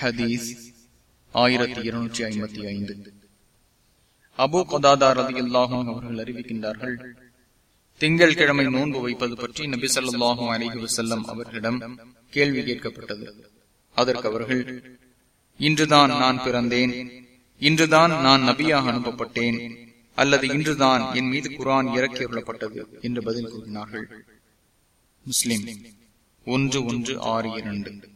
ஹதீஸ் ஆயிரத்தி இருநூற்றி ஐம்பத்தி ஐந்து. அபு கொதாதார் ரதி அல்லாஹும் அவர்கள் அறிவிக்கின்றார்கள் திங்கள் கிழமை நோன்பு வைப்பது பற்றி நபி சொல்லாஹும் அலிஹி வசல்லம் அவர்களிடம் கேள்வி கேட்கப்பட்டது. அதற்கு அவர்கள் இன்றுதான் நான் பிறந்தேன். இன்றுதான் நான் நபியாக அனுப்பப்பட்டேன். அல்லது இன்றுதான் என் மீது குரான் இறக்கியுள்ளப்பட்டது என்று பதில் கூறினார்கள். முஸ்லிம் ஒன்று ஒன்று ஆறு இரண்டு.